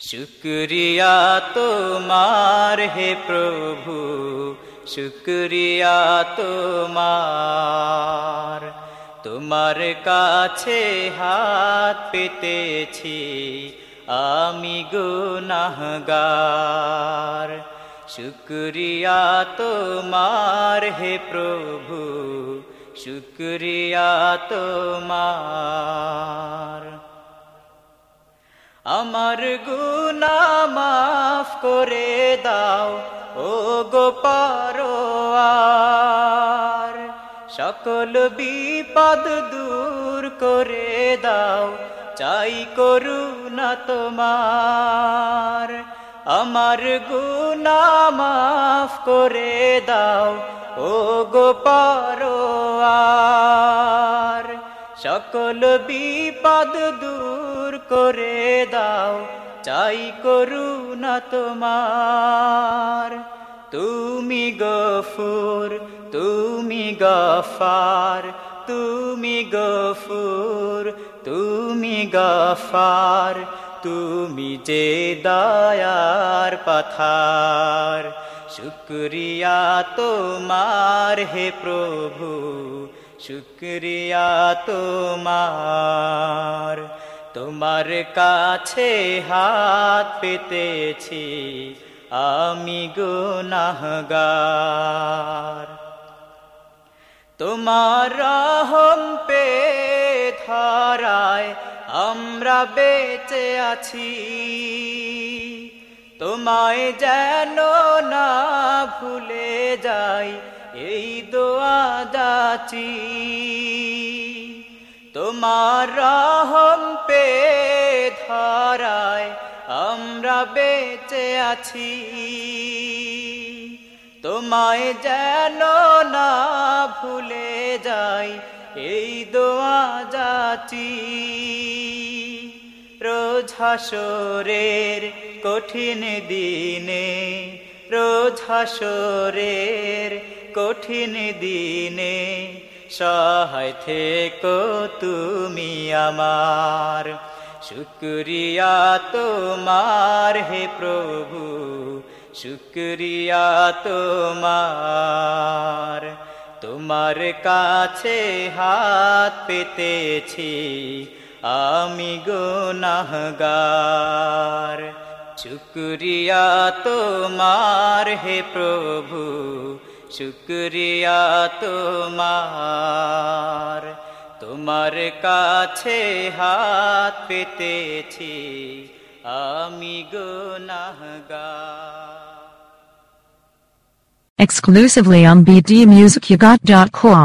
শুক্রিয়া তোমার হে প্রভু, শুক্রিয়া তোমার। তোমার কাছে হাত পেতেছি, আমি গুনাহগার। শুক্রিয়া তোমার হে প্রভু, শুক্রিয়া তোমার। আমার গুনা মাফ করে দাও, ও গো পারোয়ার। সকল বিপদ দূর করে দাও, চাই করুণা তোমার। আমার গুনা মাফ করে দাও, ও গো পারোয়ার। সকল বিপদ দূর করে দাও, চাই করুণা তোমার। তুমি গফুর, তুমি গফার, তুমি গফুর, তুমি গফার, তুমি যে দয়ার পাথার। শুক্রিয়া তোমার হে প্রভু, শুক্রিয়া তোমার। তোমার কাছে হাত পেতেছি, আমি গুনাহগার। তোমার রহম পে ধরায় আমরা বেঁচে আছি। তোমায় যেন না ভুলে যাই, এই দোয়া যাচি তোমার রহম বেঁচে আছি। তোমায় যেন না ভুলে যাই, এই দোয়া যাচি রোজ হাসরের কঠিন দিনে, রোজ হাসরের কঠিন দিনে, সহায় থেকো তুমি আমার। শুক্রিয়া তোমার হে প্রভু, শুক্রিয়া তোমার। তোমার কাছে হাত পেতেছি, আমি গুনাহগার। শুক্রিয়া তোমার হে প্রভু, শুক্রিয়া তোমার। তোমার কাছে হাত পেতেছি আমি গুনাহগার Exclusively on bdmusicyugot.com